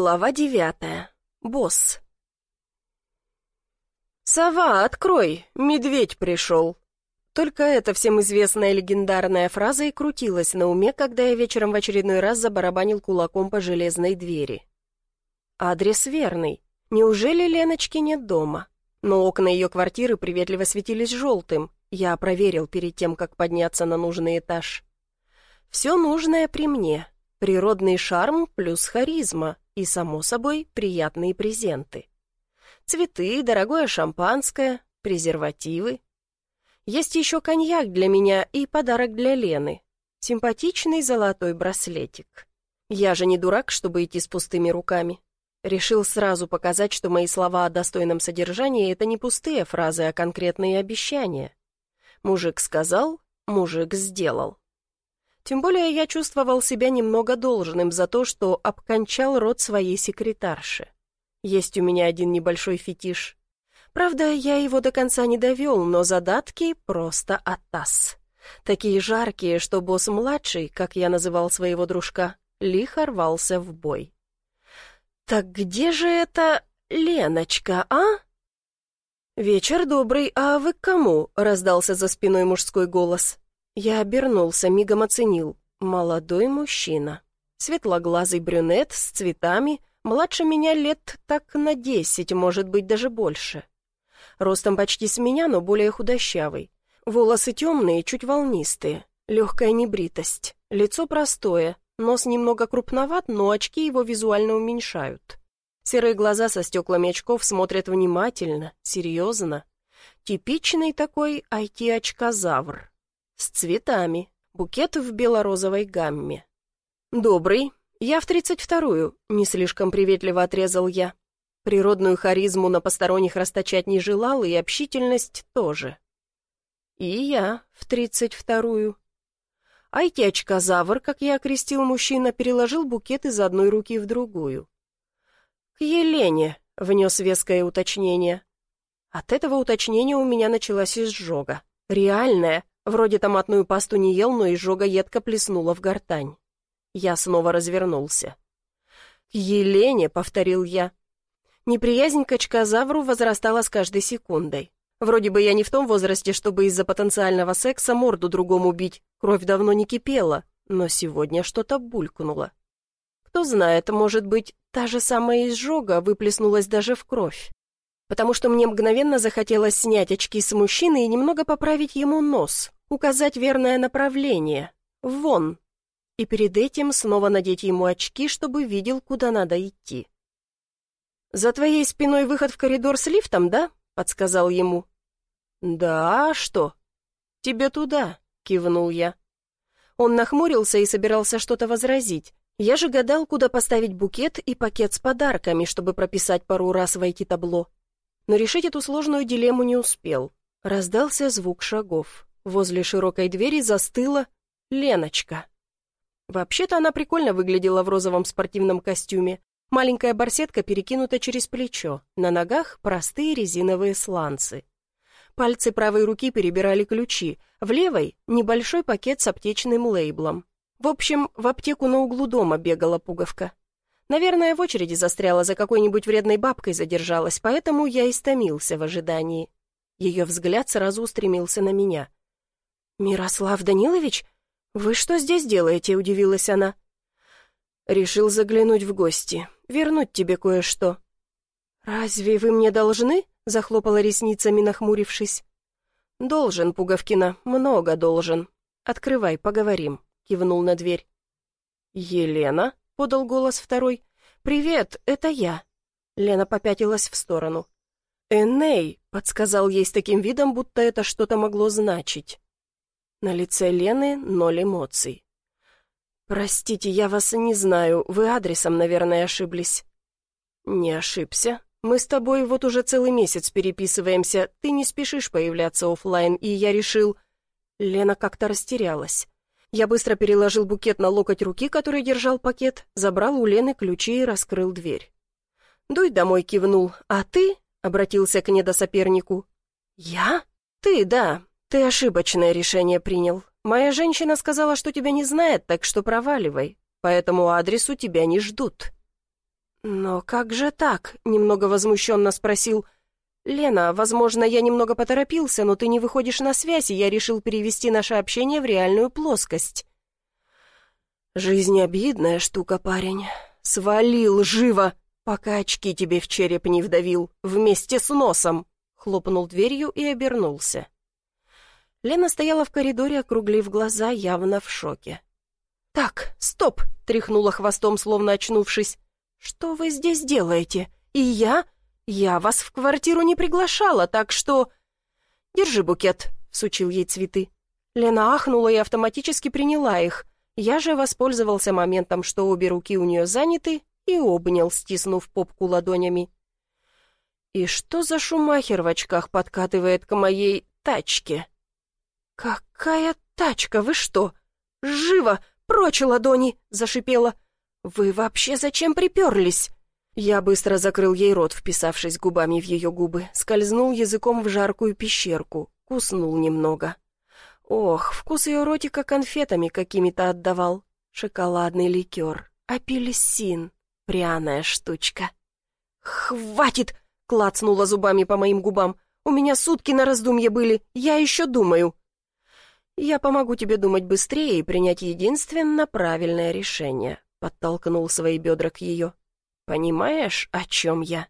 Глава девятая. Босс. «Сова, открой! Медведь пришел!» Только эта всем известная легендарная фраза и крутилась на уме, когда я вечером в очередной раз забарабанил кулаком по железной двери. Адрес верный. Неужели Леночки нет дома? Но окна ее квартиры приветливо светились желтым. Я проверил перед тем, как подняться на нужный этаж. Все нужное при мне. Природный шарм плюс харизма и, само собой, приятные презенты. Цветы, дорогое шампанское, презервативы. Есть еще коньяк для меня и подарок для Лены. Симпатичный золотой браслетик. Я же не дурак, чтобы идти с пустыми руками. Решил сразу показать, что мои слова о достойном содержании — это не пустые фразы, а конкретные обещания. Мужик сказал, мужик сделал. Тем более я чувствовал себя немного должным за то, что обкончал рот своей секретарши. Есть у меня один небольшой фетиш. Правда, я его до конца не довел, но задатки просто атас. Такие жаркие, что босс-младший, как я называл своего дружка, лихо рвался в бой. «Так где же это Леночка, а?» «Вечер добрый, а вы к кому?» — раздался за спиной мужской голос. Я обернулся, мигом оценил. Молодой мужчина. Светлоглазый брюнет с цветами, младше меня лет так на десять, может быть, даже больше. Ростом почти с меня, но более худощавый. Волосы темные, чуть волнистые. Легкая небритость. Лицо простое, нос немного крупноват, но очки его визуально уменьшают. Серые глаза со стеклами очков смотрят внимательно, серьезно. Типичный такой IT-очкозавр. С цветами. Букет в бело-розовой гамме. «Добрый. Я в тридцать вторую», — не слишком приветливо отрезал я. Природную харизму на посторонних расточать не желал, и общительность тоже. И я в тридцать вторую. Айтячка-завр, как я окрестил мужчина, переложил букет из одной руки в другую. «К Елене», — внес веское уточнение. От этого уточнения у меня началась изжога. Реальная, Вроде томатную пасту не ел, но изжога едко плеснула в гортань. Я снова развернулся. «Елене», — повторил я. Неприязнь к очкозавру возрастала с каждой секундой. Вроде бы я не в том возрасте, чтобы из-за потенциального секса морду другому бить, кровь давно не кипела, но сегодня что-то булькнуло. Кто знает, может быть, та же самая изжога выплеснулась даже в кровь потому что мне мгновенно захотелось снять очки с мужчины и немного поправить ему нос, указать верное направление. Вон. И перед этим снова надеть ему очки, чтобы видел, куда надо идти. «За твоей спиной выход в коридор с лифтом, да?» — подсказал ему. «Да, а что?» «Тебе туда», — кивнул я. Он нахмурился и собирался что-то возразить. Я же гадал, куда поставить букет и пакет с подарками, чтобы прописать пару раз войти табло но решить эту сложную дилемму не успел. Раздался звук шагов. Возле широкой двери застыла Леночка. Вообще-то она прикольно выглядела в розовом спортивном костюме. Маленькая барсетка перекинута через плечо, на ногах простые резиновые сланцы. Пальцы правой руки перебирали ключи, в левой — небольшой пакет с аптечным лейблом. В общем, в аптеку на углу дома бегала пуговка. Наверное, в очереди застряла за какой-нибудь вредной бабкой задержалась, поэтому я истомился в ожидании. Ее взгляд сразу устремился на меня. «Мирослав Данилович, вы что здесь делаете?» — удивилась она. «Решил заглянуть в гости, вернуть тебе кое-что». «Разве вы мне должны?» — захлопала ресницами, нахмурившись. «Должен, Пуговкина, много должен. Открывай, поговорим», — кивнул на дверь. «Елена?» Подал голос второй. «Привет, это я». Лена попятилась в сторону. «Эней», — подсказал ей с таким видом, будто это что-то могло значить. На лице Лены ноль эмоций. «Простите, я вас не знаю, вы адресом, наверное, ошиблись». «Не ошибся. Мы с тобой вот уже целый месяц переписываемся, ты не спешишь появляться офлайн, и я решил...» Лена как-то растерялась. Я быстро переложил букет на локоть руки, который держал пакет, забрал у Лены ключи и раскрыл дверь. «Дуй домой», — кивнул. «А ты?» — обратился к недосопернику. «Я? Ты, да. Ты ошибочное решение принял. Моя женщина сказала, что тебя не знает, так что проваливай. По этому адресу тебя не ждут». «Но как же так?» — немного возмущенно спросил. «Лена, возможно, я немного поторопился, но ты не выходишь на связь, и я решил перевести наше общение в реальную плоскость». «Жизнь обидная штука, парень. Свалил живо, пока очки тебе в череп не вдавил, вместе с носом!» Хлопнул дверью и обернулся. Лена стояла в коридоре, округлив глаза, явно в шоке. «Так, стоп!» — тряхнула хвостом, словно очнувшись. «Что вы здесь делаете? И я? Я вас в квартиру не приглашала, так что...» «Держи букет», — всучил ей цветы. Лена ахнула и автоматически приняла их. Я же воспользовался моментом, что обе руки у нее заняты, и обнял, стиснув попку ладонями. «И что за шумахер в очках подкатывает к моей тачке?» «Какая тачка? Вы что? Живо! Прочь ладони!» — зашипела. «Вы вообще зачем приперлись?» Я быстро закрыл ей рот, вписавшись губами в ее губы, скользнул языком в жаркую пещерку, куснул немного. Ох, вкус ее ротика конфетами какими-то отдавал. Шоколадный ликер, апельсин, пряная штучка. «Хватит!» — клацнула зубами по моим губам. «У меня сутки на раздумье были, я еще думаю». «Я помогу тебе думать быстрее и принять единственно правильное решение», — подтолкнул свои бедра к ее. «Понимаешь, о чем я?»